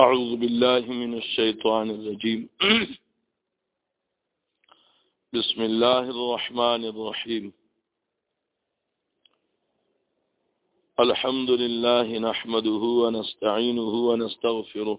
أعوذ بالله من الشيطان الرجيم بسم الله الرحمن الرحيم الحمد لله نحمده ونستعينه ونستغفره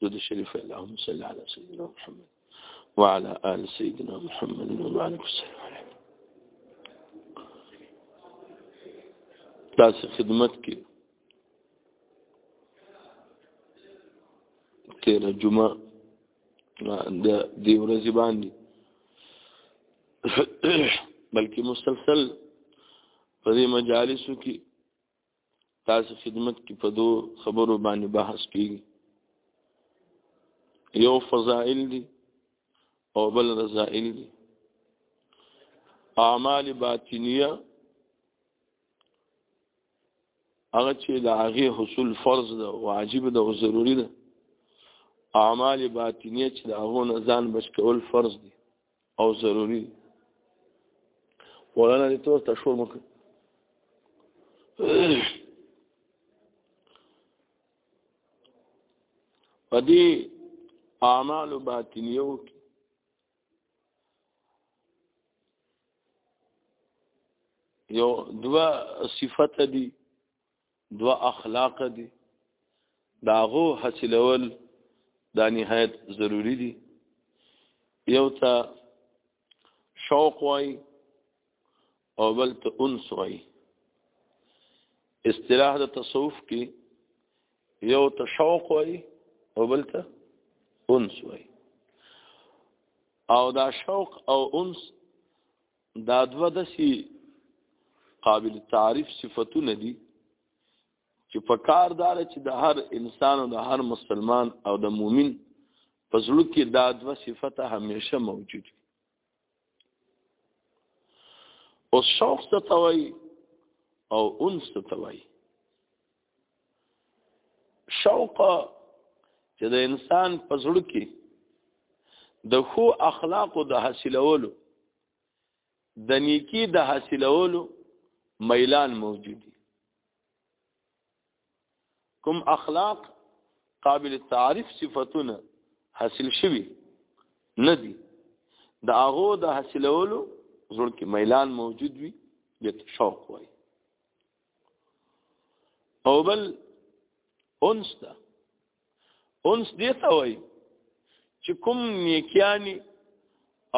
دود الشريف اللهم صل على سيدنا محمد وعلى آل سيدنا محمد وبارك وسلم عليه تاسو خدمت کې تیر جمعه د دې ورځې باندې بلکې مسلسل په دې مجالسو کې تاسو خدمت کې په دو خبرو باندې بحث کیږي یو فضائل دي او بل رضائل دي اعمال باطنیه هغه چې د هغه حصول فرض ده واجب ده او ضروری ده اعمال باطنیه چې د هغه نه ځان بچ کول فرض دي او ضروری مولانا دې تور تشور مو په دې اعمال باطنیو کې یو دوا صفت دي دو اخلاق دي داغو حاصلول دا نهایت ضروری دي یو ته شوق وای او بل ته انس وای اصطلاح د تصوف کې یو ته شوق وای او بل ته انس وای او دا شوق او انس دا دوه د سی قابل تعریف صفاتونه دي چې په کار دار چې د هر انسان او د هر مسلمان او د مؤمن په زړه کې دا دوه صفته همیشه موجود دي او شوق ته توي او انس ته توي شوق چې د انسان په زړه کې د خو اخلاقو د حاصلولو د نیکی د حاصلولو میلان موجود دي کوم اخلاق قابل تعریف صفاتونه حاصل شوي نه دي د هغه د حاصلولو زړه کې میلان موجود وي د شوق وای او بل انس ته انس دې ته وای چې کوم نیکیانی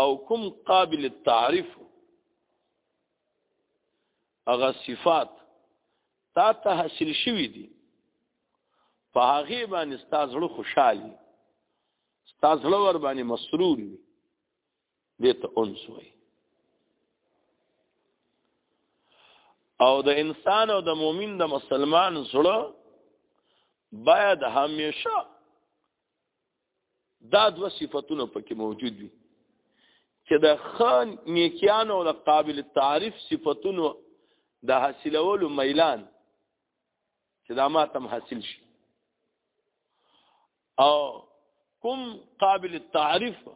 او کوم قابل التعریف هغه صفات تا ته حاصل شوی دي په هغه باندې ستاسو خوشحالي ستاسو ور باندې مسرور وي دې ته انس وایي او د انسان او د مؤمن د مسلمان زړه باید همیشه دا دوه صفاتونه پکې موجود وي چې د خان نیکیانو او د قابل تعریف صفاتونو د حاصلولو میلان چې دا ما تم حاصل شي او کوم قابل التعریف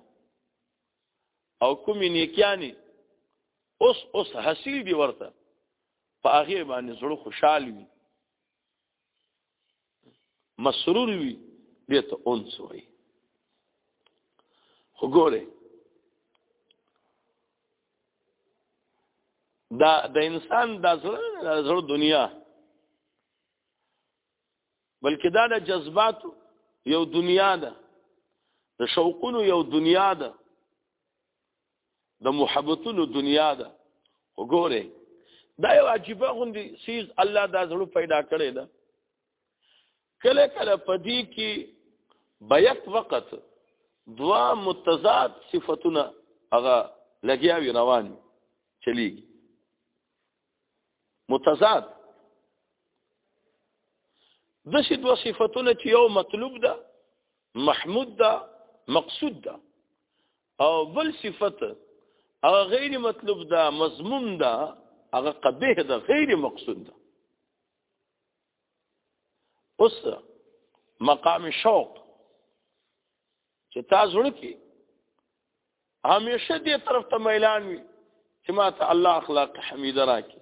او کوم نیکیانی اوس اوس حاصل دی ورته په هغه باندې زړه خوشحال وي مسرور وي دې ته اونس وي خو ګوره دا د انسان د زړه دنیا بلکې دا د جذبات یو دنیا ده د شوقونو یو دنیا ده د محبتونو دنیا ده وګوره دا یو عجیبه غوندي سیز الله دا زړه پیدا کړی ده کله کله پدی کې بیک وخت دوا متضاد صفاتونه هغه لګیاوی روان چلی متضاد د شي دوه صفاتونه چې یو مطلوب ده محمود ده مقصود ده او بل صفت هغه غیر مطلوب ده مضمون ده هغه قبیح ده غیر مقصود ده اوس مقام شوق چې تاسو ورکی همیشه دې طرف ته میلان وي چې ما ته الله اخلاق حمید راکي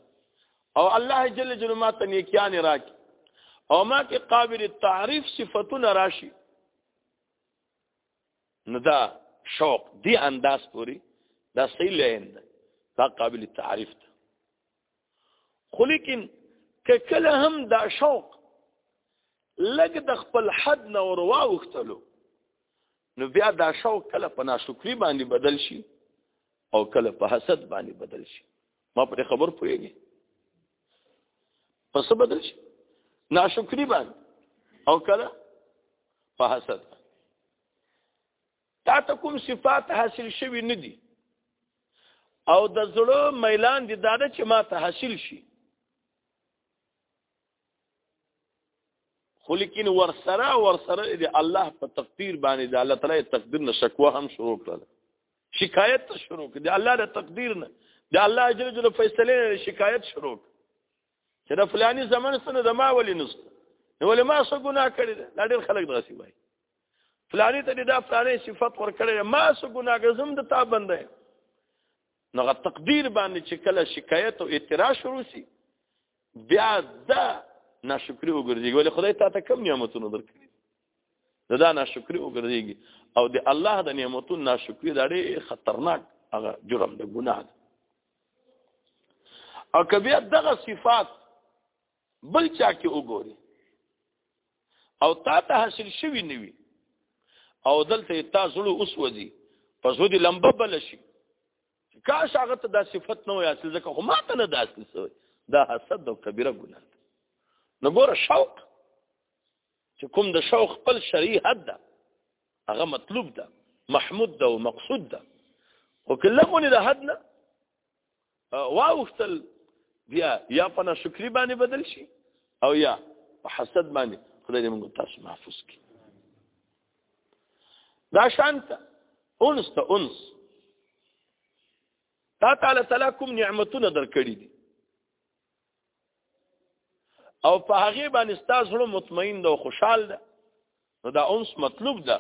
او الله جل جلاله ما ته نیکیان راکي او ما کې قابل تعریف صفاتونه راشي نو دا شوق دی انداز پوری دا صحیح لین دا قابل تعریف ده خو لیکن که کله هم دا شوق لګ د خپل حد نه ور واوختلو نو بیا دا شوق کله په ناشکری باندې بدل شي او کله په حسد باندې بدل شي ما پر خبر پوهیږي پس بدل شي ناشکری باندې او کله په حسد تا ته کوم صفات حاصل شوی نه دي او د زړه میلان دي دا چې ما ته حاصل شي خو لیکن ورسره ورسره د الله په تقدیر باندې د الله تعالی تقدیر نه شکوه هم شروع کړل شکایت ته شروع کړ د الله د تقدیر نه د الله جل جلاله فیصله شکایت شروع چې د فلانی زمن سره د ما ولې نسته نو ولې ما څه ګناه کړې ده دا ډېر خلک دغه سی وایي فلانی ته دا فلانی صفت ور کړې ما څه ګناه غزم د تا بندې نو غ تقدیر باندې چې کله شکایت او اعتراض شروع شي بیا دا ناشکری وګرځي ولې خدای تا ته کم نعمتونه درکړي دا, دا ناشکری وګرځي او د الله د نعمتونو ناشکری دا ډېر خطرناک هغه جرم دی ګناه دی او که بیا دغه صفات بل چا کې وګوري او تا ته حاصل شوی نه وي او دلته تا زړه اوس وځي پس ودی لمبه بل شي کاش هغه ته دا صفت نه وي حاصل ځکه خو ما ته نه دا حاصل شوی دا حسد او کبیره ګناه نو ګوره شوق چې کوم د شوق خپل شرعي حد ده هغه مطلوب ده محمود ده او مقصود ده خو که لغونې د حد نه واوښتل بیا یا په ناشکري باندې بدل شي او یا په حسد باندې خدای دې موږ تاسو محفوظ کړي دا شانت انس ته انس تا تعالی تعالی کوم نعمتونه درکړي دي او په هغه باندې ستاسو زړه مطمئن ده او خوشحال ده نو دا اوس مطلوب ده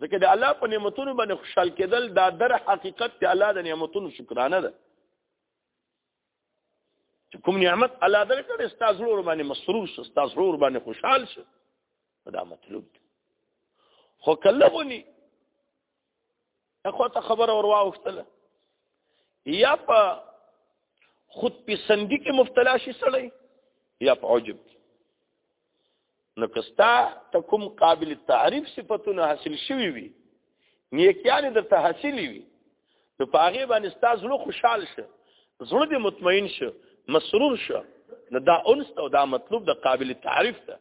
ځکه د الله په نعمتونو باندې خوشحال کېدل دا در حقیقت ته الله د نعمتونو شکرانه ده چې کوم نعمت الله درکړ ستاسو زړه باندې مسرور شي ستاسو زړه باندې خوشحال شي دا مطلوب ده خو کله ونی اخو ته خبر اور واوختله یا په خود پسندی کې مبتلا شي سړی یا په عجب نو کستا ته کوم قابل تعریف صفاتونه حاصل شوي وي نیکیان درته حاصل وي نو په هغه باندې ستا زړه خوشحال شه زړه دې مطمئن شه مسرور شه نو دا انس او دا مطلوب د قابل تعریف ده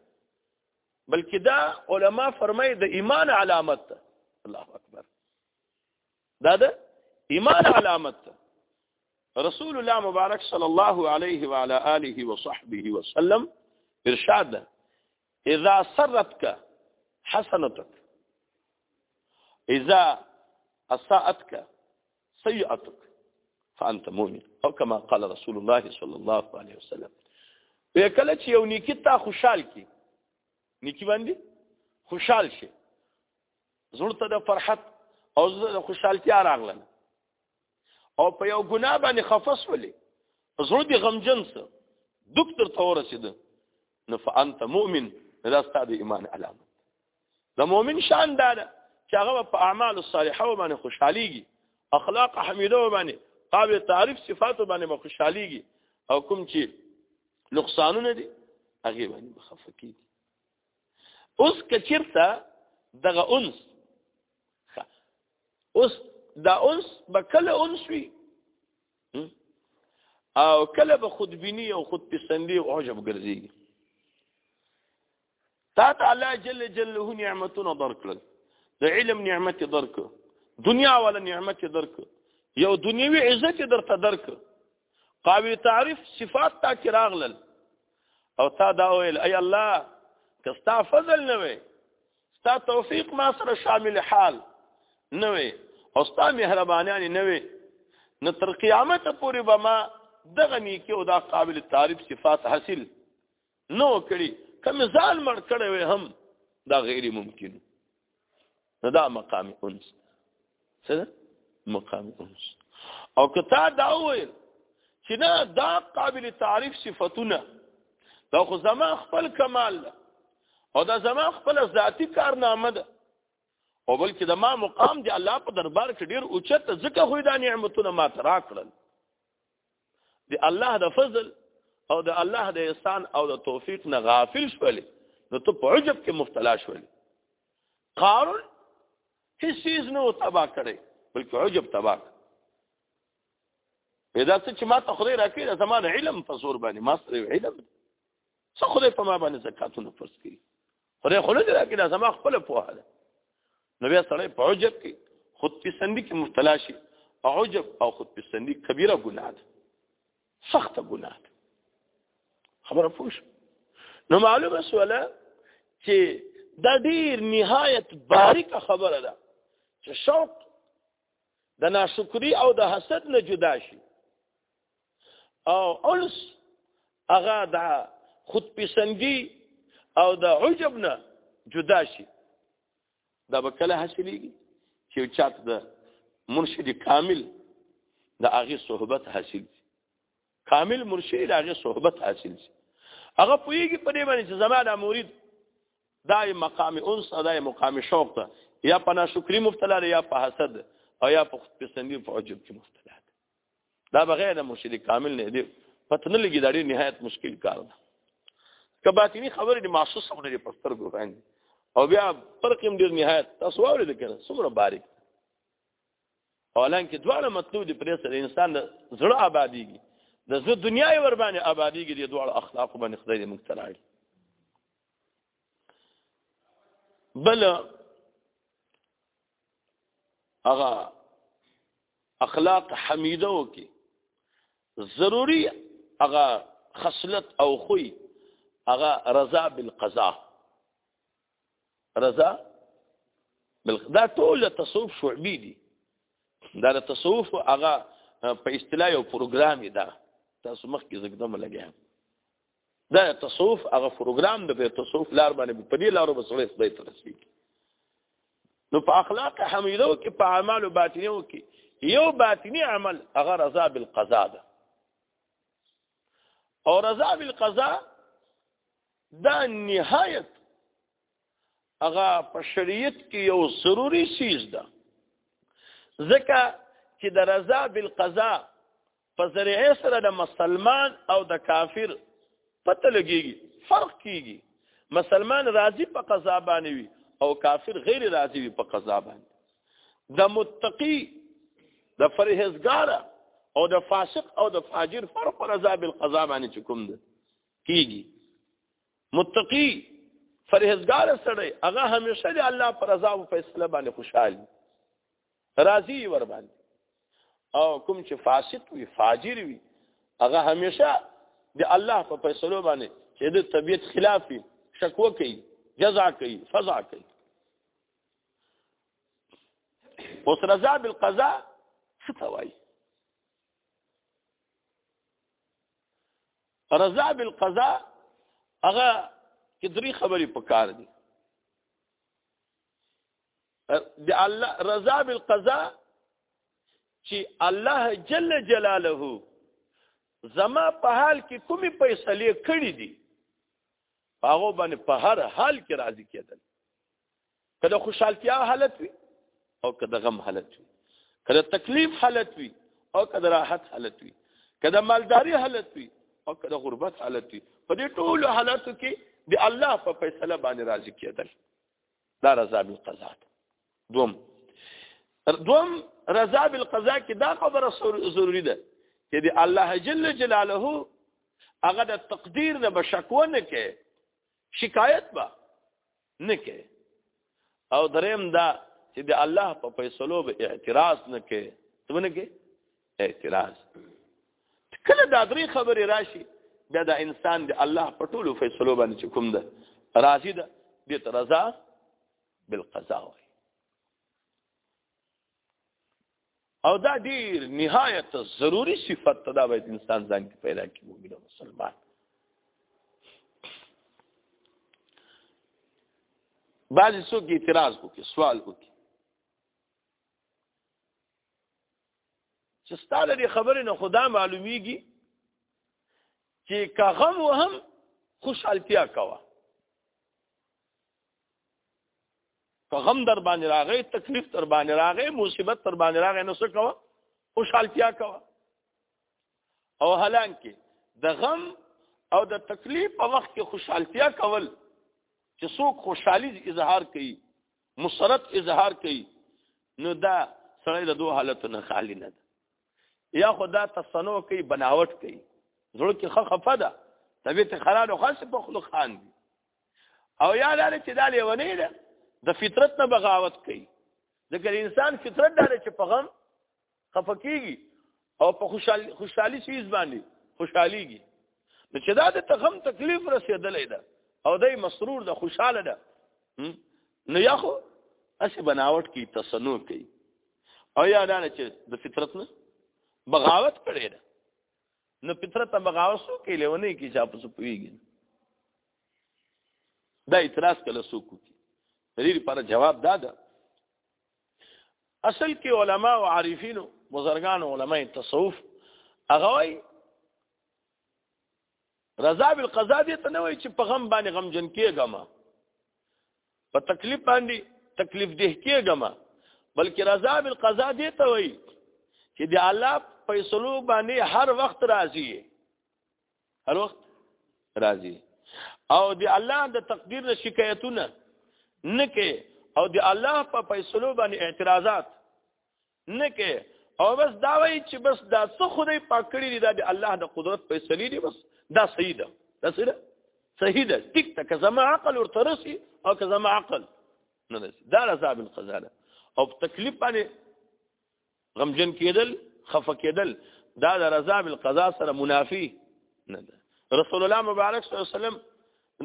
بلکې دا علما فرمایي د ایمان علامت ده الله اکبر دا د ایمان علامت ده رسول الله مبارک صلی الله علیه وعلى آله وصحبه وسلم ارشاد ده اذا سرتك حسنتك اذا اساءتك سيئتك فانت مؤمن او كما قال رسول الله صلى الله عليه وسلم په کله چې یو نیکی تا خوشحال کی نیکی باندې خوشحال شي زړه ته د فرحت او د خوشحالتیا راغله او په یو ګناه باندې خفص ولې زړه دی غمجن سره دکتور ته ورسېده نو فانت مؤمن دا ستاسو ایمان علامه د مؤمن شان دا ده چې هغه په اعمال الصالحه باندې خوشحاليږي اخلاق حمیده باندې قابل تعریف صفات باندې خوشحاليږي او کوم چې نقصانونه دي هغه باندې بخفقي اوس کچرته دغه انس اوس دا انس به کله انس وي او کله به خودبینی او خودپسندی او عجب ګرځي تا ته الله جل جلاله نعمتونه درکړل د علم نعمت درک دنیا ولا نعمت درک یو دنیوي عزت درته درک قاوی تعریف صفات تا کې راغلل او تا دا ویل ای الله که ستا فضل نه وي ستا توفیق ما سره شامل حال نه وي او ستا مهربانیان نه وي نو تر قیامت پورې به ما دغه نیکی او دا قابل تعریف صفات حاصل نو کړي کم ځان مړ کړي وي هم دا غیر ممکن نه دا مقام انس څه مقام انس او کته دا وایل چې نه دا قابل تعریف صفاتونه دا خو زما خپل کمال ده او دا زما خپل ذاتی کارنامه ده او بلکې د ما مقام دی الله په دربار کې ډیر اوچت ځکه خو دا نعمتونه ما ترا کړل د الله د فضل او د الله د احسان او د توفیق نه غافل شول نو ته په عجب کې مبتلا شول قارون هیڅ چیز نه تبا کړي بلکې عجب تبا پیدا څه چې ما ته خدای راکړي د زمان علم په زور باندې ما سره علم څه خدای په ما باندې زکاتونه فرض کړي خدای خو نه دی راکړي دا زما خپله پوهه ده نو بیا سړی په عجب کې خودپسندي کې مبتلا شي عجب او خودپسندي کبیره ګناه ده سخته ګناه ده خبره پوه شو نو معلومه سوله چې دا ډیر نهایت باریکه خبره ده چې شوق د ناشکری او د حسد نه جدا شي او انس هغه د خود پسندي او د عجب نه جدا شي دا به کله حاصلېږي چې چاته د مرشد کامل د هغه صحبت حاصل شي کامل مرشد د هغه صحبت حاصل شي هغه پوېږي په دې باندې چې زما د مرید دای مقام انس دای مقام شوق ته یا په ناشکری مبتلا یا په حسد او یا په خود پسندي په عجب کې مبتلا دا بغیر د مرشد کامل نه دی پته نه لګي دا ډېر نهایت مشکل کار ده که باطنی خبرې د محسوس خبرې د پستر ګوفان او بیا فرق هم ډېر نهایت تاسو واورې د کنه څومره باریک اولان کې دواړه مطلوب دي پرې سره انسان د زړه آبادیږي د زړه دنیا یې ور باندې آبادیږي د دواړو اخلاق باندې خدای دې مختلف بل هغه اخلاق حمیده وکي ضروری هغه خصلت او خوې هغه رضا بالقضاء رضا دا ټول تصوف شعبي دي دا د تصوف هغه په اصطلاح یو پروګرام دی تاسو مخکې زګدم لګیا دا تصوف هغه پروګرام د په تصوف لار باندې په دې لارو بسړې خدای ته رسیږي نو په اخلاق حمیدو کې په اعمال باطنیو کې یو باطنی عمل هغه رضا بالقضاء ده او رضا بالقضاء دا نهایت هغه په شریعت کې یو ضروری چیز ده ځکه چې د رضا بالقضاء په ذریعه سره د مسلمان او د کافر پته لګیږي فرق کیږي مسلمان راضي په قضا باندې وي او کافر غیر راضي وي په قضا باندې د متقی د فرهزګار او د فاسق او د فاجر فرق پر عذاب القضا باندې چکم ده کیږي متقی فرهزګار سره هغه همیشه د الله پر عذاب فیصله باندې خوشاله راضی ور باندې او کوم چې فاسد وي فاجر وي هغه همیشه د الله په فیصلو باندې چې د طبیعت خلاف وي شکوه کوي جزا کوي فضا کوي اوس رضا بالقضاء څه ته وایي رضا بالقضاء هغه کې درې خبرې پکار دي د الله رضا بالقضاء چې الله جل جلاله زما په حال کې کومې فیصلې کړې دي هغه باندې په هر حال کې راضي کېدل کله خوشحالتیا حالت وي او کله غم حالت وي کله تکلیف حالت وي او کله راحت حالت وي کله مالداري حالت وي او کله غربت حالت وي په دې ټولو حالاتو کې د الله په فیصله باندې راضي کېدل دا رضا بالقضاء دوم دوم رضا بالقضاء کې دا خبره ضروری ده چې دی الله جل جلاله هغه د تقدیر نه بشکوه نه کې شکایت با نه کې او دریم دا چې د الله په فیصلو به اعتراض نه کې څه نه کې اعتراض کله دا درې خبرې راشي بیا دا انسان د الله په ټولو فیصلو باندې چې کوم ده راضي ده دې ته رضا بالقضا وایي او دا ډیر نهایت ضروری صفت ته دا باید انسان ځان کې پیدا کړي مؤمن او مسلمان بعضی څوک اعتراض وکړي سوال وکړي چې ستاله دې خبرې نه خدا معلومیږي چې که غم وهم خوشحالتیا کوه که غم در باندې راغی تکلیف در باندې راغی مصیبت در باندې راغی نو څه کوه خوشحالتیا کوه او حالانکه د غم او د تکلیف په وخت کې خوشحالتیا کول چې څوک خوشحالي اظهار کوي مسرت اظهار کوي نو دا سړی د دوه حالتو نه خالی نه ده یا خدا تصنع کوي بناوت کوي زړه کې خه خفه ده طبیعت خراب او خاص په خلق خان دي او یا دا چې دا لیونی ده د فطرت نه بغاوت کوي ځکه انسان فطرت دا چې په غم خفه کیږي او په خوشحالي خوشحالي چیز باندې خوشحاليږي نو چې دا د تغم تکلیف رسیدلې ده او دای مسرور ده خوشاله ده نو یا خو اسی بناوت کی تصنع کوي او یا دا چې د فطرت نه بغاوت کړي ده نو فطرت ته بغاوت سو کې لونی کی چا پس پویږي دا اعتراض کله سو کوي دې لپاره جواب دا ده اصل کې علما او عارفین بزرگان علما تصوف هغه وای رضا بالقضاء دې ته نه وای چې په غم باندې غم جن کېګم په تکلیف باندې تکلیف دې کېګم بلکې رضا بالقضاء دې ته وای چې د الله فیصلو باندې هر وخت راضي هر وخت راځي او د الله د تقدیر نه شکایتونه نه کې او د الله په فیصلو باندې اعتراضات نه کې او بس دا وایي چې بس دا څه خدای پاک کړی دی دا د الله د قدرت فیصلې دی بس دا صحیح ده دا صحیح ده صحیح ده ټیک ته که زما عقل ورته رسي او که زما عقل نه رسي دا عذاب القضا ده او تکلیف باندې غمجن کېدل خفه کېدل دا د رضا بالقضا سره منافي نه ده رسول الله مبارک صلی الله علیه وسلم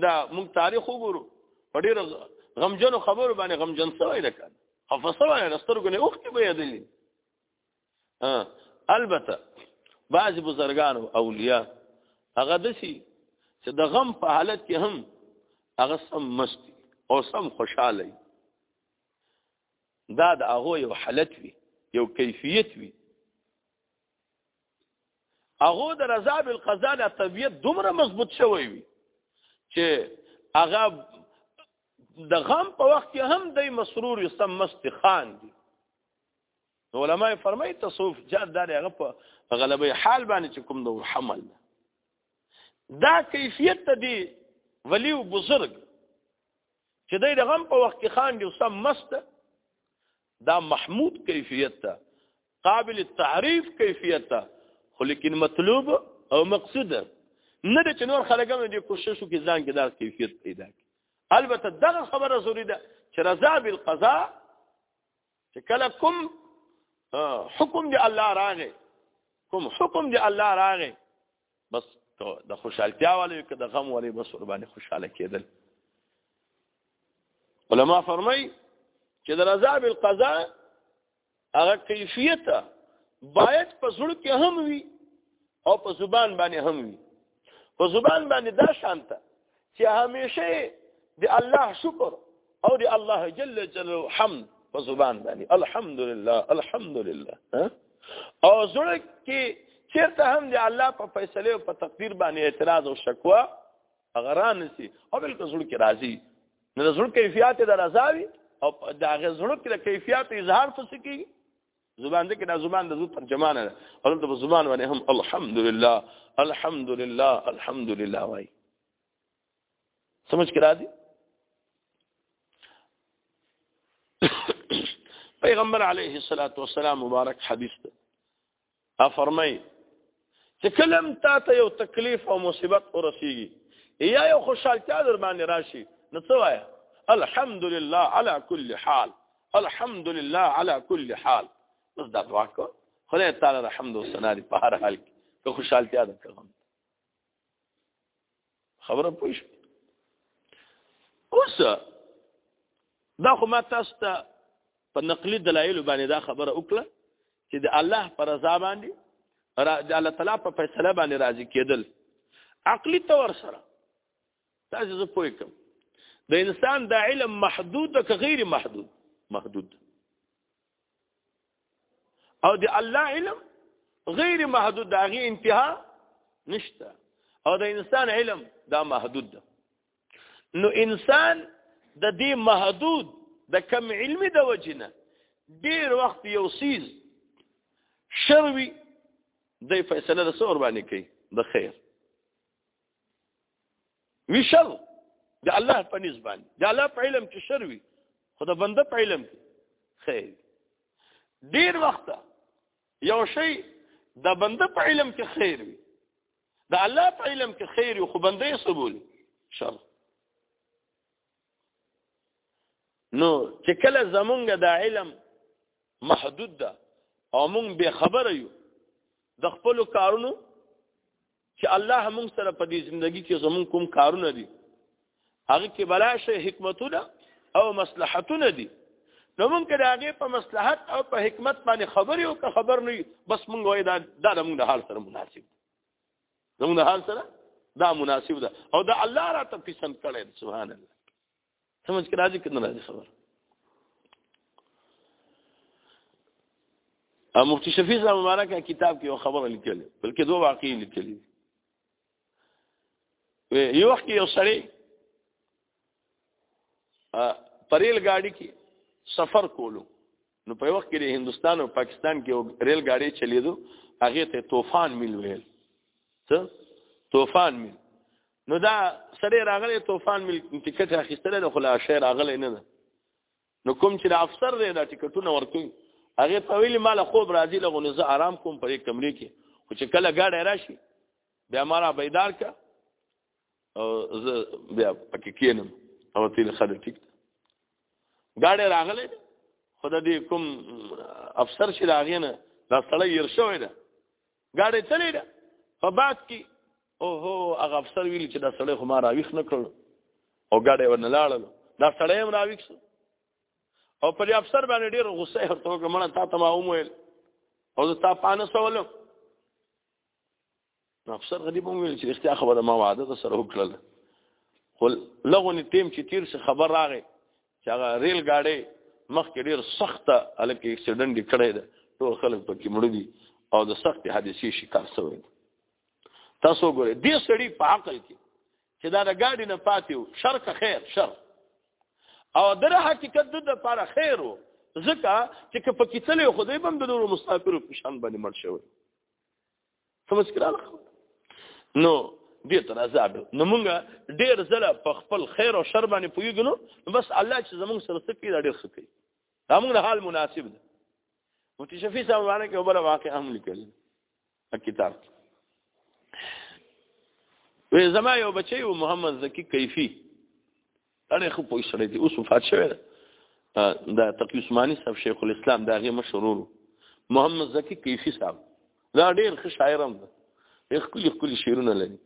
دا موږ تاریخ وګورو په ډېر غمجن خبرو باندې غمجن سوی نه کړ خفه سوی نه سترګونه اوختي به یادلې البته بعض بزرگان او اولیاء هغه دسی چې د غم په حالت کې هم هغه سم مستی او سم خوشاله دا د هغه یو حالت وي یو کیفیت وي هغه د رضا بالقضاء د طبيعت دومره مضبوط شوی وي چې هغه د غم په وخت کې هم د مسرور یسم مست خان دي علماء فرمایي تصوف جاد دار هغه په غلبه حال باندې چې کوم د حمل ده دا کیفیت ته دی ولی او بزرگ چې دی د غم په وخت کې خان دی اوسه مست دا محمود کیفیت ته قابل تعریف کیفیت ته خو لیکن مطلوب او مقصود نه د چنور خلک هم دې کوشش وکړي ځان کې دا کیفیت پیدا کړي البته دغه خبره ضروری ده چې رضا بالقضاء چې کله کوم حکم دی الله راغې کوم حکم دی الله راغې بس د خوشحالتیا والے که د غم والے بس ور باندې خوشاله کېدل علما فرمای چې د رضا بالقضاء هغه کیفیت باید په زړه کې هم وي او په زبان باندې هم وي په زبان باندې دا شانته چې همیشه د الله شکر او د الله جل جلاله حمد په زبان باندې الحمدلله الحمدلله او زړه کې چیرته هم د الله په فیصله او په تقدیر باندې اعتراض او شکوا غران سي او بل زړه کې راضي نه زړه کیفیت د رضاوي او د هغه زړه کې کیفیت اظهار څه کیږي زبان ذکر دا زبان د زوت ترجمان ده او د زبان باندې هم الحمدلله الحمدلله الحمدلله وای سمجھ کرا دي پیغمبر علیه الصلاۃ والسلام مبارک حدیث ده فرمای چې کلم تا ته یو تکلیف او مصیبت ورسیږي یا یو خوشحالتیا در باندې راشي نو څه وایه الحمدلله علی کل حال الحمدلله علی کل حال بس دا دعا کو خدای تعالی الحمد والثنا په هر حال کې خوشحالتیا ده کوم خبره پوه شو اوس دا خو ما تاسو ته په نقلي دلایلو باندې دا خبره وکړه چې د الله پر رضا باندې د الله تعالی په فیصله باندې راضي کېدل عقلي تور سره تاسو زه پوه کوم د انسان د علم محدود که غیر محدود محدود او د الله علم غیر محدود دا غي انتها نشته او د انسان علم دا محدود ده نو انسان د دې محدود د کم علمي د وجنه ډیر وخت یو سیز شروي د فیصله د سور باندې کوي د خیر ویشل د الله په نسبت د الله په علم کې شر وي خو د بنده په علم کې خیر ډیر وخت یو شی د بنده په علم کې خیر وي د الله په علم کې خیر وي خو بنده یې سبول شر نو چې کله زمونږ د علم محدود ده او مونږ به خبره یو د خپل کارونو چې الله مونږ سره په دې ژوندۍ کې زمونږ کوم کارونه دي هغه کې بلا شي حکمتونه او مصلحتونه دي نو مونږ د هغه په مصلحت او په حکمت باندې خبرې او که خبر نه بس مونږ وای دا د مونږ د حال سره مناسب زموږ د حال سره دا مناسب ده او دا الله را ته پسند کړی سبحان الله سمجھ کې راځي کنه راځي خبر او مفتی شفیع صاحب مبارک کتاب کې یو خبره لیکلې بلکې دوه واقعي لیکلې یو وخت یو سړی پریل گاڑی کې سفر کولو نو په وخت کې د هندستان او پاکستان کې ریل ګاډي چلیدو هغه ته طوفان مل ویل ته طوفان مل نو دا سړی راغلی طوفان مل ټیکټ اخیستل نو خلا شعر راغلی نه نو کوم چې د افسر دی دا ټیکټونه ورکوي هغه په ویلي مال خوب راځي لغه نو زه آرام کوم په کمرې کې خو چې کله ګاډی راشي بیا مارا بیدار کا او زه بیا پکې کینم او تیر خل ټیک گاډي راغله خدای دې کوم افسر شي راغینه دا سړی ير شوی ده گاډي چلی ده په بعد کې او هو هغه افسر ویل چې دا سړی خو ما راويخ نه کړ او گاډي ورنه لاړل دا سړی هم راويخ شو او پر افسر باندې ډیر غصه ورته کومه تا ته ما ومویل او زه تا پانه سوالم نو افسر غریب هم ویل چې رښتیا خبره ما وعده ده سره وکړل خو لغونې تیم چې تیر څه خبر راغی چې هغه ریل ګاډی مخکې ډیر سخته هلکه اکسیډنټ یې کړی دی ټول خلک پکې مړه دي او د سختې حادثې شکار شوی دی تاسو وګورئ دې سړي په عقل کې چې دا د ګاډي نه پاتې و شر که خیر شر او دره حقیقت د لپاره خیر و ځکه چې که پکې تللی خدای به هم د نورو مسافرو په شان باندې مړ شوی څه مشکل نو دې تر عذاب نو موږ ډیر زله په خپل خیر او شر باندې پویګنو بس الله چې زموږ سره څه کوي دا ډیر ښه کوي دا موږ حال مناسب ده مفتی شفیع صاحب باندې کې بل واقع هم لیکل کتاب وې زما یو بچی و محمد زکی کیفی اړې خو پوه سړی دی اوس وفات شوی ده دا تقی عثماني صاحب شیخ الاسلام دا غي مشرور محمد زکی کیفی صاحب دا ډیر ښه شاعر هم دی خپل خپل شعرونه لري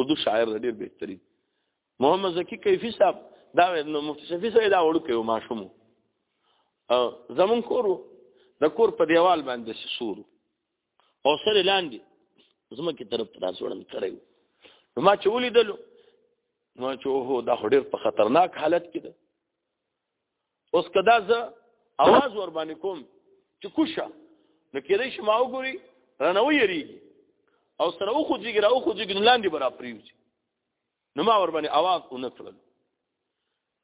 اردو شاعر ډیر بهتري محمد زکی کیفی صاحب دا نو مفتی شفیع صاحب دا وړو کوي ماشوم زمون کورو د کور په دیوال باندې سور او سره لاندې زمکه طرف ته راځوړن کړو نو ما چې ولیدلو نو چې اوه دا ډېر په خطرناک حالت کې ده اوس کدا زه आवाज ور باندې کوم چې کوشه نو کېدای شي ما وګوري رانه ویریږي او سره او خوځيږي راو خوځيږي لاندې برا پریوځي نو ما ور باندې आवाज اون کړل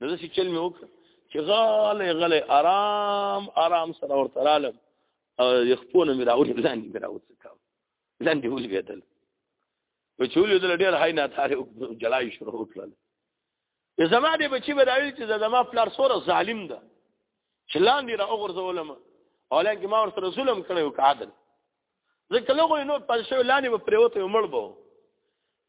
نو چې چل مې وکړ چې غاله غاله آرام آرام سره ورته رالم او یخپونه مې راوړل لاندې مې راوڅ کاو لاندې ولې بدل په چولې دل ډېر هاي نه تاره جلای شروع وکړل زما دې بچي به راوي چې زما پلار سره ظالم ده چې لاندې را وګرځولم اولانکه ما ورته رسولم کړو کادل زه کله غو نو پښه لاندې په پریوته مړ بو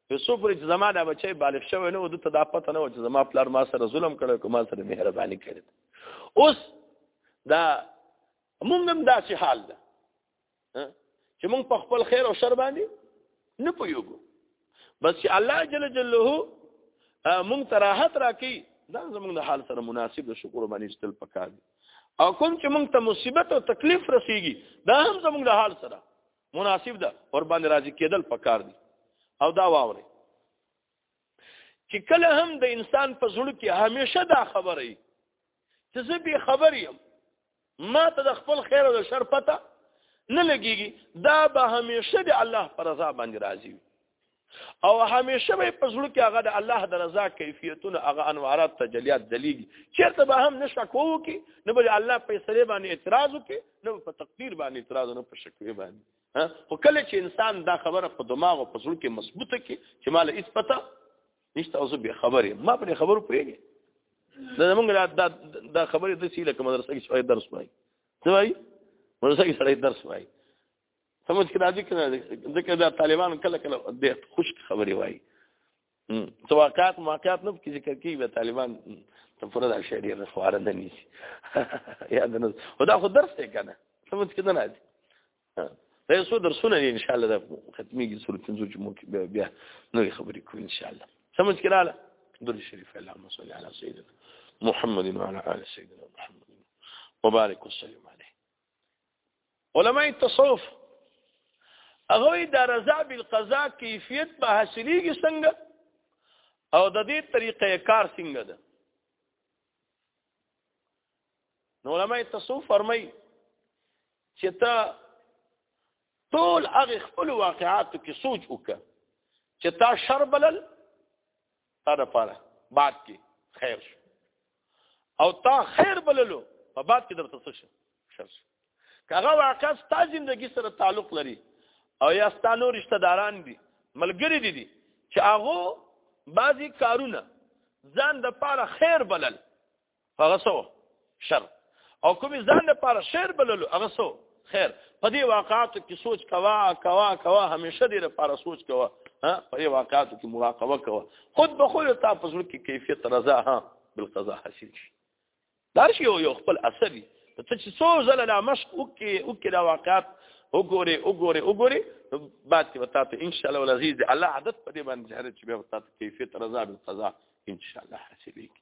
په څو پورې چې زما دا بچی بالغ شوی نه و ده ته دا پته نه و چې زما پلار ما سره ظلم کړی که ما سره مهرباني کړې اوس دا مونږ هم داسې حال ده چې مونږ په خپل خیر او شر باندې نه پوهېږو بس چې الله جل جلاله مونږ ته راحت راکړي دا زمونږ د حال سره مناسب د شکر باندې استل پکار دي او کوم چې مونږ ته مصیبت او تکلیف رسیږي دا هم زمونږ د حال سره مناسب ده ور باندې راضي کېدل پکار دي او دا واوري چې کله هم د انسان په زړه کې همیشه دا خبره وي چې زه به خبر یم ما ته د خپل خیر او شر پته نه لګيږي دا به همیشه د الله پر رضا باندې راضي وي او همیشه به په زړه کې هغه د الله د رضا کیفیتونه هغه انوارات تجلیات دلیږي چیرته به هم نشه کوو کې نه به الله په سره باندې اعتراض وکي نه په تقدیر باندې اعتراض نه په شکوي باندې خو کله چې انسان دا خبره په دماغ او په زړه کې مضبوطه کې چې مال هیڅ پته نشته اوس به خبره ما په خبرو پیږي دا موږ دا دا خبره د سیله کوم درس کې شوی درس وای څه وای ورسې کې سړی درس وای سمجھ کې راځي کنه ځکه دا طالبان کله کله د خوش خبري وایي سواقات واقعات نه کې ذکر کوي به طالبان تفرد شعري رخواره نه نيسي یاد نه خدا خو درس یې کنه سمجھ کې نه راځي دا یو څو درسونه دي ان شاء الله دا ختميږي سورې پنځو جمعو کې بیا نوې خبرې کوو ان شاء الله سمجھ کې رااله درود شریف اللهم صل على سيدنا محمد وعلى ال سيدنا محمد وبارك وسلم علماء تصوف هغه د رضا بالقضاء کیفیت به حاصلېږي څنګه او د دې طریقې کار څنګه ده نو علماء تصوف فرمایي چې ته ټول هغه خپل واقعاتو کې سوچ وکړه چې تا شر بلل تا د پاره بعد کې خیر شو او تا خیر بللو په بعد کې درته څه شو شر شو کاغه واقع ستا ژوندۍ سره تعلق لري او یا ستا نور رشتہ داران دي ملګری دي دي چې هغه بعضی کارونه ځان د پاره خیر بلل هغه سو شر او کوم ځان لپاره شر بللو هغه سو خیر په دې واقعاتو کې سوچ کوا کوا کوا همیشه دې لپاره سوچ کوا ها په دې واقعاتو کې مراقبه کوا خود به خود تا په ځل کې کیفیت رضا ها بالقضاء حاصل شي دا شی یو خپل اثري ته چې څو ځله لا مشق وکي وکي دا واقعات وګوري وګوري وګوري بعد کې وتا ته ان شاء الله العزيز الله عادت په دې باندې چې به وتا ته کیفیت رضا بالقضاء ان شاء الله حاصلېږي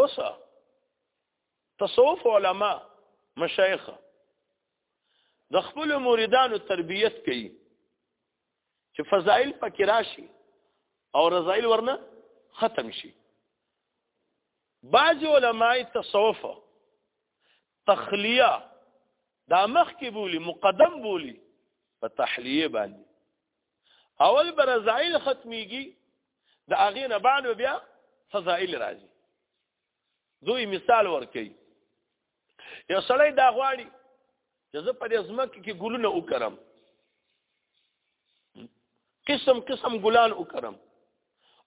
اوس تصوف علما مشایخ د خپل مریدانو تربیت کوي چې فضایل پکې راشي او رضایل ورنه ختم شي بعض علماء تصوف تخلیه دا مخ کې بولی مقدم بولی په تحلیه باندې اول برزایل ختميږي د هغه نه بعد بیا فضائل راځي دوی مثال ورکي یو سړی دا غواړي چې زه په دې ځمکه کې ګلونه وکرم قسم قسم ګلان وکرم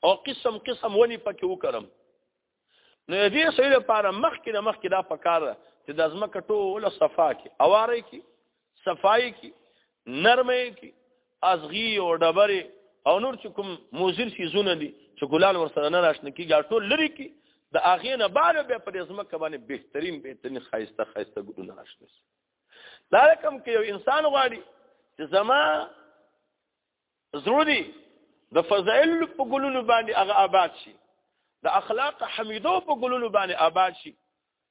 او قسم قسم ونی پکې وکرم نو دې سړي لپاره مخکې د مخکې دا پکار ده چې د ځمکه ټوله صفا کی اواره کی صفای کی نرمه کی ازغي او ډبرې او نور چې کوم موزل شي زونه دي چې ګلان ورسره نه راشنه کیږي ټول لري کی د اغه نه بار به په دې ځمکه باندې بهترین بهترین خایسته خایسته ګلونه راشنه دا کوم کې یو انسان غواړي چې زما زړه دي د فضائل په ګلونو باندې هغه آباد شي د اخلاق حمیدو په ګلونو باندې آباد شي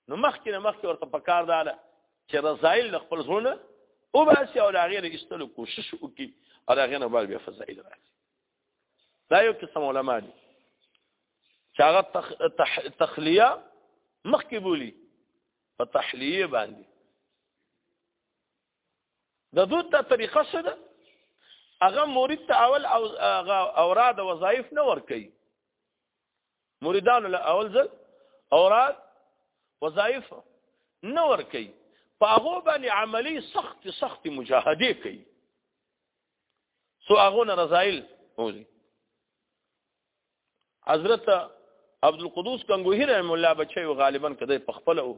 نو مخکې نه مخکې ورته پکار ده چې رضایل د خپل زړه او باسي او هغه نه ایستلو کوشش وکړي او هغه نه بل بیا فضایل راځي دا یو قسم علما دي چې هغه تخ... تح... تخلیه مخکې بولی په تحلیه باندې د دوی ته طریقه څه ده هغه مرید ته اول او هغه اوراد وظایف نه ور کوي مریدان له اول ځل اوراد وظایف نه ور کوي په هغه باندې عملی سخت سخت مجاهده کوي سو هغه نه رضایل هوځي حضرت عبد القدوس کنګوهی رحم الله بچي غالبا کده په خپل او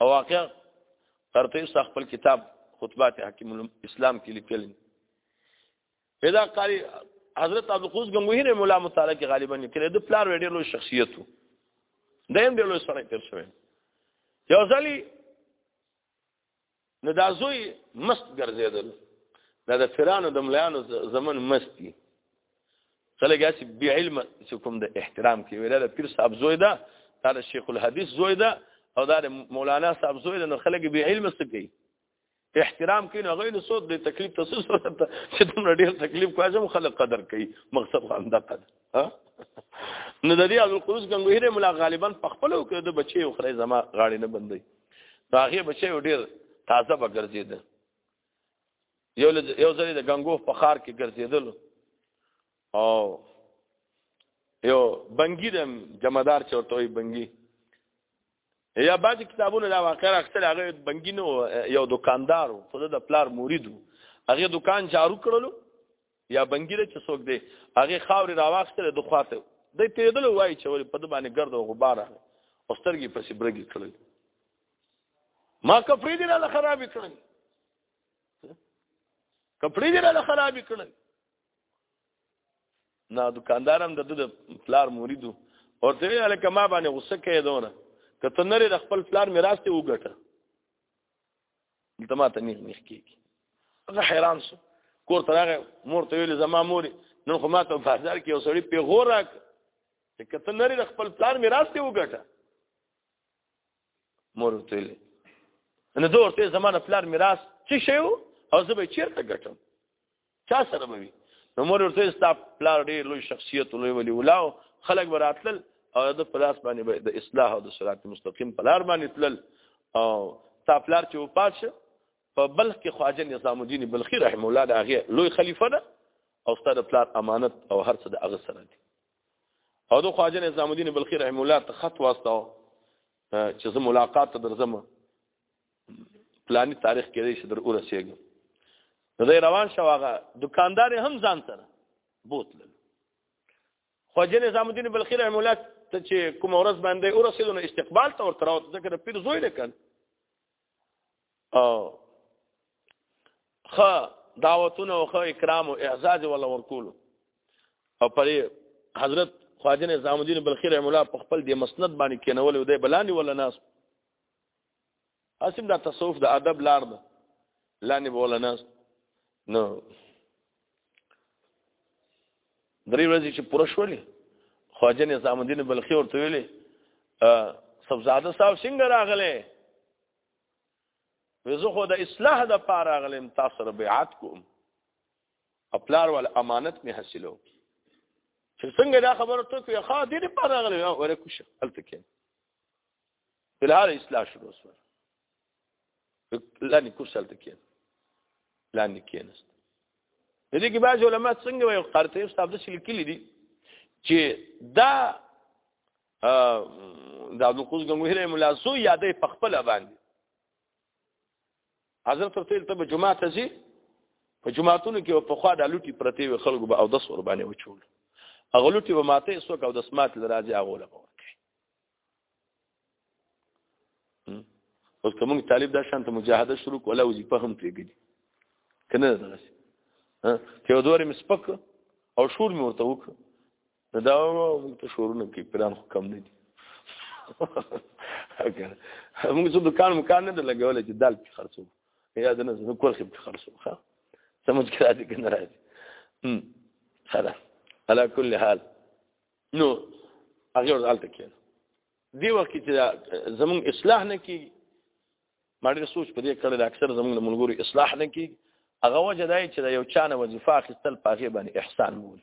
واقع ترته صاحب خپل کتاب خطبات حکیم الاسلام کې لیکل پیدا قاری حضرت عبد القدوس کنګوهی رحم الله متعالی کې غالبا لیکل د پلار وړي لوی شخصیت وو دیم ډیر لوی سره تر شوی یو ځلی نو دا زوی مست ګرځیدل دا د فرانو د ملانو زمن مستی خلک اسی بی علم چې کوم د احترام کې ویل د پیر صاحب زوی دا دا د شیخ الحدیث زوی دا او دا د مولانا صاحب زوی دا نو خلک بی علم سکی احترام کوي نو غوښنه سود د تکلیف تاسو سره چې تم ډیر تکلیف کوم خلک قدر کوي مقصد خو همدا قدر نو د دې عبد القدوس غنگوهره مولا غالبا په خپل کې د بچي او خره زما غاړي نه بندي دا هغه بچي ډیر تازه بګرځید یو یو ځل د غنگوه په خار کې ګرځیدل او یو بنګی د جمعدار چورته وي بنګی یا بعضی کتابونه دا واقعا اخیستل هغه بنګی نه یو دکاندار خو د پلار مرید هغه دکان جارو کړلو یا بنګی چې څوک دی هغه خاورې راواخته د خواته د تیدل وای چې ولې په د باندې ګرد او غبار راغی او سترګې پسې برګې کړل ما کپړې دې را خراب کړل کپړې دې را خراب کړل نه دکاندار هم د د پلار مرید او ته یې الکه ما باندې غوسه کوي دونه کته نری د خپل پلار میراث ته وګټه دلته ما ته نه نه کیږي هغه حیران شو کور ته راغی مور ته ویل زما مور نن خو ما ته بازار کې یو سړی پیغور راک چې کته نری د خپل پلار میراث ته وګټه مور ته ویل نو دوه ته زمانه پلار میراث څه شیو او زه به چیرته ګټم چا سره به وي نو مور ورته ستا پلار ډېر لوی شخصیت لوی ولي ولاو خلک به راتلل او د پلاس باندې د اصلاح او د صراط مستقیم پلار باندې تلل او تا پلار چې وفات شو په بلخ کې خواجه نظام الدین بلخی رحم الله د هغه لوی خلیفہ ده او ستاسو پلار امانت او هر څه د هغه سره دي او د خواجه نظام الدین بلخی رحم الله ته خط واستاو چې زه ملاقات ته درځم پلاني تاریخ کې دې در ورسېږم نو دی روان شو هغه دکاندار هم ځان سره بوتل خو جن نظام الدین بلخی رحم الله ته چې کوم ورځ باندې ورسېدو نو استقبال ته ورته راوته ځکه د پیر زوی لیکل او خ دعوتونه او خ اکرام او اعزاز ولا ورکول او پرې حضرت خواجه نظام الدین بلخی رحم الله په خپل د مسند باندې کېنول او د بلانی ولا ناس اسیم دا تصوف د ادب لار ده لاندې بوله نه نو درې ورځې چې پوره شولې خواجه نظام الدین بلخي ورته ویلې سبزاده صاحب څنګه راغله وزه خو د اصلاح د پاره راغلم تاسو سره بیعت کوم خپلار ول امانت می حاصلو چې څنګه دا خبره ته کوي ښا دې نه پاره راغلم ورکوشه الته کې فلحال اصلاح شروع شو لاندې کرسل ته کېن لاندې کېنست د دې کې بعض علما څنګه وایي قرطبي استاد د لیکلي دي چې دا د عبد القدوس غنگوهره مولا سو یادې په خپل باندې حضرت رسول ته جمعه ته زی په جمعهتونو کې په خوا د لوټي پرتی وي خلکو به او د سور باندې وچول اغلوټي به ماته سو کو د سمات لراځي اغوله اوس کوم طالب دا شانته مجاهده شروع کوله وظیفه هم پیګدي کنه درس ها چې ودور مې سپک او شور مې ورته وک دا موږ ته شورونه کې پران خو کم نه دي موږ څه دکان مکان نه لګول چې دال په خرڅو یا د نه کور خې په خرڅو ها سمجھ کې راځي کنه راځي خلاص على كل حال نو هغه ورته الته کې دی وخت کې چې زمون اصلاح نه کی ما ډېر سوچ په دې کړل اکثر زمون ملګرو اصلاح نه کی هغه وجه دی چې یو چانه وظیفه اخیستل پاغه باندې احسان مول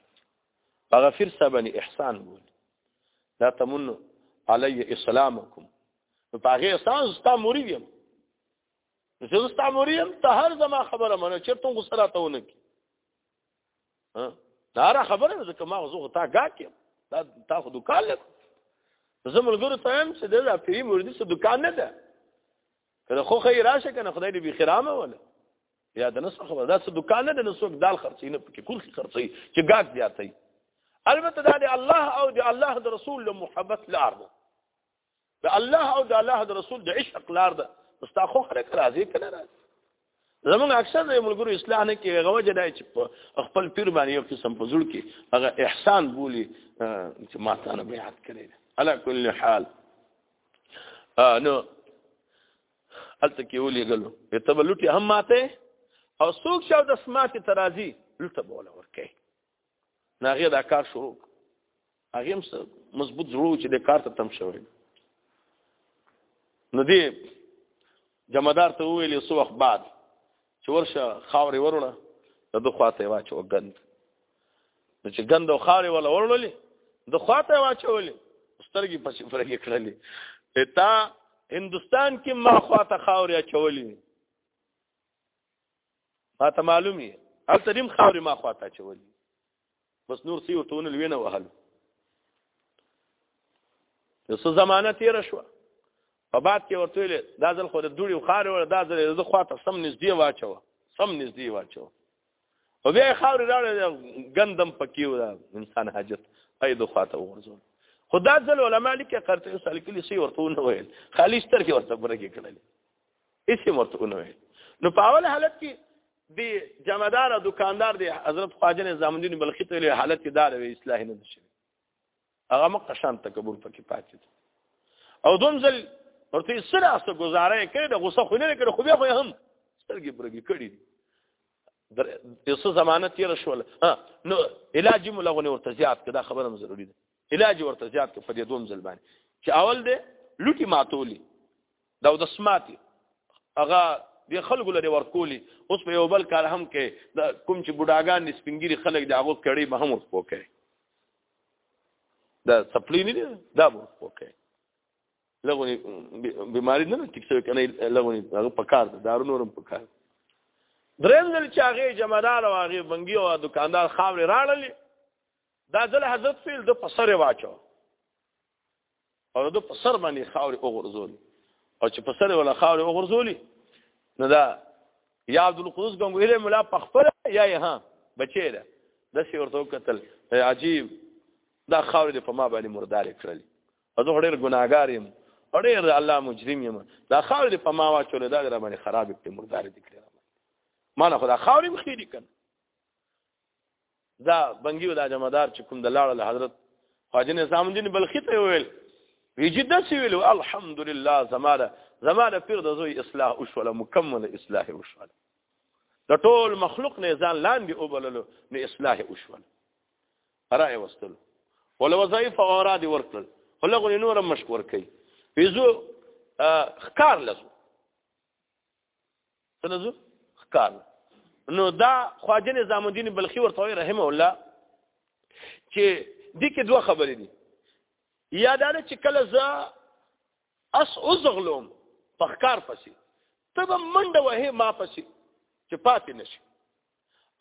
هغه فر سبني احسان مول لا تمنو علی اسلامکم نو پاغه احسان ستا مرید یم زه ستا مرید ته هر زما خبره منه چې ته غسراتونه کی ها دا را خبره ده چې ما زه تا ګاکم دا تا خو دکان لګ زه ملګرو ته هم چې دا پیری مردي څه دکان نه ده کله خو خیر راشه کنه خدای دې بخیرامه ولا یا د نس خبر دا څه دکان نه ده نو څوک دال خرڅې نه پکې کول خي خرڅې چې ګاک زیاتې البته دا د الله او د الله د رسول له محبت لار ده د الله او د الله د رسول د عشق لار ده ستا خو خلک راضي کنه راضي زمونږ اکثر د ملګرو اصلاح نه کې هغه وجه دا چې خپل پیر باندې یو قسم په زړ کې هغه احسان بولی چې ما ته نه بیعت کړی على كل حال نو الته کې ولې غلو ته بلوټي هم ماته او څوک چې د سماعت ترازی لته بوله ورکه نه هغه دا کار شروع هغه هم مضبوط زړه چې د کار ته تم شوی نو دی جمعدار ته ویل یو وخت بعد چې ورشه خاورې ورونه د دوه خواته واچو غند نو چې غند او خاورې ولا ورولې د خواته واچولې سترګې پسې فرګې کړلې تا هندستان کې ما خواته خاورې اچولې ما ته معلوم یې هل تریم خاورې ما خواته چول بس نور سی ورته ونه لوینه وهل د څه زمانہ تیر شو په بعد کې ورته ویل دا ځل خو د دوړي او خار ور دا ځل د خواته سم نږدې واچو سم نږدې واچو او بیا خاور راړې غندم پکې و انسان حاجت اې د خواته ورزول خدا ځل علماء لیکه قرطبي سالکلی سی ورته ونه ویل خالص تر کې ورته برګه کړل اسم ورته ونه ویل نو په اول حالت کې دی جمعدار او دکاندار دی حضرت خواجه نظام الدین بلخی ته له حالت دار وی اصلاح نه شي هغه مقه شان تکبر پکې پاتې او دوم ځل ورته سره څه گزاره کړي د غوسه خو نه کړي خو بیا خو هم سترګې برګې کړي در یوسو زمانه تیر شول نو علاج ملغونه ورته زیات کړه خبره ضروری ده علاج ورته زیات کړ په دې دوم ځل باندې چې اول دې لوټي ماتولي دا د سماتي هغه د خلکو لري ورکولي اوس په یو بل کار هم کې د کوم چې بډاګان نسپنګيري خلک د هغه کړي به هم ورکو کوي دا سپلی نه دا ورکو کوي لغونی بیماری نه ټیک څه کنه لغونی هغه پکار ده دارو نورم پکار درېم ځل چې هغه جمعدار او هغه بنګي او دکاندار خاورې راړلې دا ځل حضرت فیل د پسر واچو او د پسر باندې خاورې وګرځول او چې پسر ولا خاورې وګرځولې نو دا یا عبد القدوس ګنگوهله مولا پخپل یا یې ها بچی ده د سی ورته قتل عجیب دا خاور دې په ما باندې مردار کړل زه ډېر ګناګار یم ډېر الله مجرم یم دا خاور دې په ما واچول دا در باندې خراب دې مردار دې کړل ما نه خدا خاور مخې دې کړ دا بنګي ولا جمعدار چې کوم د لاړ له حضرت خواجه نظام الدین بلخی ته ویل وی جدا سی ویل الحمدلله زماده زماده پیر د زوی اصلاح او شول مکمل اصلاح او شول د ټول مخلوق نه ځان لاندې او بللو نه اصلاح او شول راي وستل ول وظایف او اوراد ورکل ولغه نور مشکور کوي ویزو خکار لزو تلزو خکار نو دا خواجه نظام الدین بلخی ورته وی رحم الله چې دې کې دوه خبرې دي یا دا چې کله ز اس اوزغلوم په خکار پسې ته به منډه وهې ما پسې چې پاتې نشي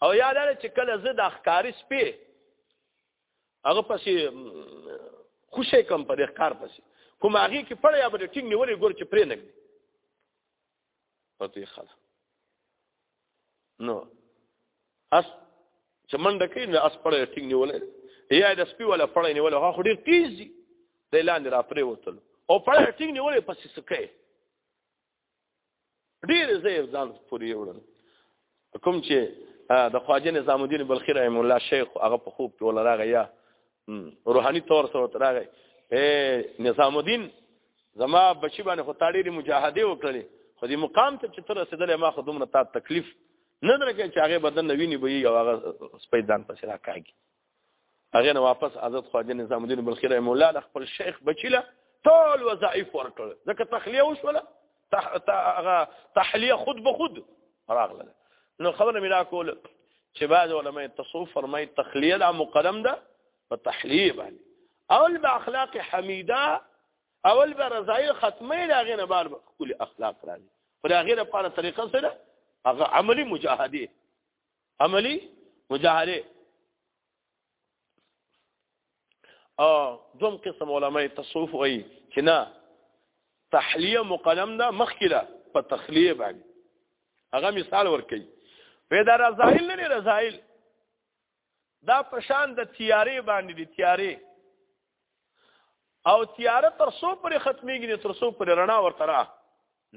او یا دا چې کله زه د خکاری سپې هغه پسې خوشې کم په دې خکار پسې کوم هغه کې پړې یا به ټینګ نیولې ګور چې پرې نه په پیخه نو اس چې منډه کوي نو اس پړې ټینګ نیولې یا د سپي ولا پړې نیولې هغه خو ډیر تیز دي د لاندې را پرې وتل او پړې ټینګ نیولې پسې سکه ډیر زیب ځان پورې وړل کوم چې د خواجه نظام الدین بلخی رحم الله شیخ هغه په خوب کې ولا راغی یا روحاني تور سره راغی اے نظام الدین زما بچی باندې خو تاړي مجاهده وکړي خو دې مقام ته چې تر رسیدلې ما خو دومره تا تکلیف نه درکې چې هغه بدن نویني به یو هغه سپیدان پسې راکاږي هغه نه واپس حضرت خواجه نظام الدین بلخی رحم الله له خپل شیخ بچیله ټول وظایف ورکړل ځکه تخلیه وشوله هغه تحلیه خود به خود راغله نو خبره مې راکول چې بعض علماء تصوف فرمایي تخلیه لا مقدم ده په تحلیه باندې اول به اخلاق حمیده اول به رضای ختمه لا غنه بار به کل اخلاق راځي خو دا غیره په طریقه سره هغه عملی مجاهده عملی مجاهره او دوم قسم علماء تصوف وایي چې نه تحلیه مقدم ده مخکې ده په تخلیه باندې هغه مثال ورکړي پیدا رضایل نه رضایل دا پشان د تیارې باندې دي تیارې او تیاره تر څو پرې ختمېږي نه تر څو پرې رڼا ورته را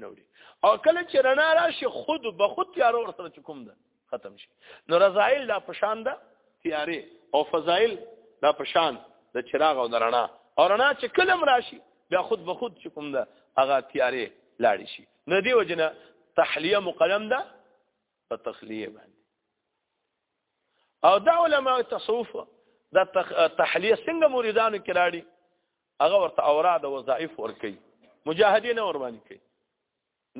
نوړي او کله چې رڼا راشي خود به خود تیاره ورسره چې کوم ده ختم شي نو رضایل دا پشان ده تیارې او فضایل دا پشان د چراغ او د رڼا او رڼا چې کلم راشي بیا خود به خود چې کوم ده هغه تیارې لاړې شي نو دی وجنه تحلیه مقدم ده په تخلیه باندې او دا علماء تصوف دا تحلیه څنګه مریدانو کې راړي هغه ورته اوراد او وظایف ور کوي مجاهدین ور باندې کوي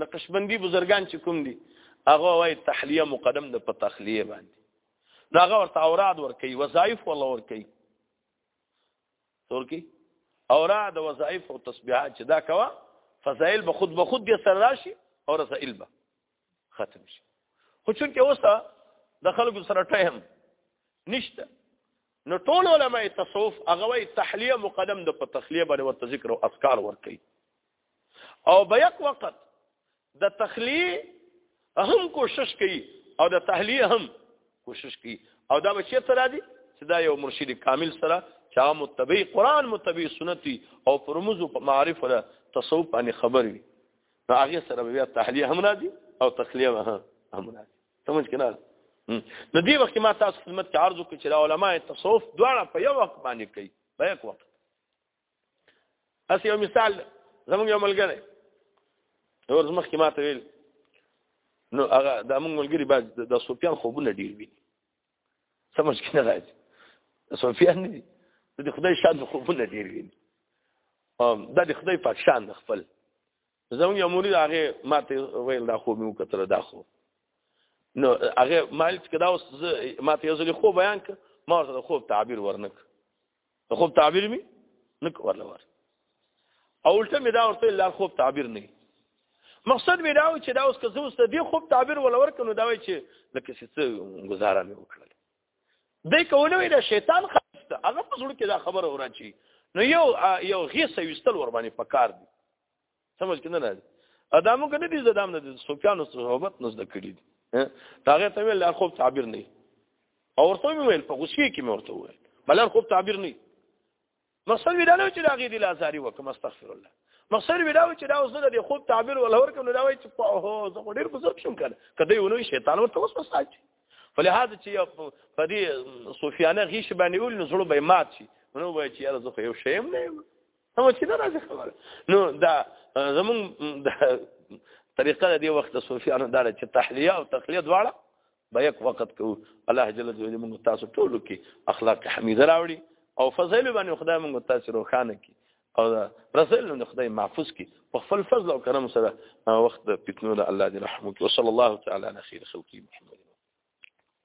نقشبندی بزرگان چې کوم دي هغه وای تحلیه مقدم د په تخلیه باندې دا هغه ورته اوراد ور کوي وظایف ولا ور کوي ترکی اوراد وظایف او تسبیحات چې دا کوا فضائل به خود به خود دې سره راشي او رسائل به ختم شي خو چونکه اوس د خلکو سره ټایم نشته نو ټول علماء تصوف هغه وی تحلیه مقدم د په تخلیه باندې ورته ذکر او اذکار ور کوي او بیک وخت د تخلیه هم کوشش کوي او د تحلیه هم کوشش کوي او دا بچی تر دي چې دا یو مرشد کامل سره چا متبع قران متبع سنتي او پرموزو په معارف ولا تصوف باندې خبر وي نو هغه سره بیا تحلیه هم راځي او تخلیه هم راځي سمجھ کنا نو دی وخت ما تاسو خدمت کې عرض وکړ چې علماء تصوف دواړه په یو وخت باندې کوي په یو وخت اس یو مثال زموږ یو ملګری اور زموږ کې ما ته ویل نو هغه د موږ ملګری بعد د سفیان خوبونه ډیر وی سمجھ کې نه راځي صوفیان نه دي د خدای شان خو بل دی وین دا د خدای پاک شان خپل زموږ یو مرید هغه ماته ویل دا خو مې وکړه دا خو نو هغه مال کدا اوس ماته یو ځل خو بیان ک ما ورته خو تعبیر ورنک ته خوب تعبیر می نه کول ور اولته می دا ورته لار خوب تعبیر نه مقصد می دا و چې دا اوس که زه اوس دې خوب تعبیر ول ور کنو دا وای چې لکه څه گزاره می وکړل دای کوله وی دا شیطان خاص ده هغه په زړه کې دا خبره وران چی نو یو یو غیسه وستل ور باندې پکار دی سمجھ کې نه راځي ادمو کې نه دي زدام نه دي سفیان صحبت نه زده کړی دي هغه ته ویل خوب تعبیر نه او ورته ویل په غوسه کې مې ورته ویل بلر خوب تعبیر نه مقصد وی دا نه چې دا غي دي لازاري وکم استغفر الله مقصد وی دا چې دا اوس نه دي خوب تعبیر ولا ورکم نه دا وای چې په هو زه ډیر بزرګ شوم کنه کدی ونوي شیطان ورته وسو ساتي فلهذا چې په دې سفیانه غیش باندې ول نو زړه به مات شي نو وای چې یاره زه خو یو شیم نه یم نو چې نه راځي خبره نو دا زمون د طریقه د دې وخت صوفیانو دا چې تحلیه او تخلیه دواړه به یک وخت کو الله جل جلاله موږ تاسو ټول کې اخلاق حمیده راوړي او فضایل باندې خدای موږ تاسو روخانه کی او رسول نو خدای محفوظ کی په خپل فضل او کرم سره وخت پیتنو الله دې رحمت وصلی الله تعالی علی خیر خلقی محمد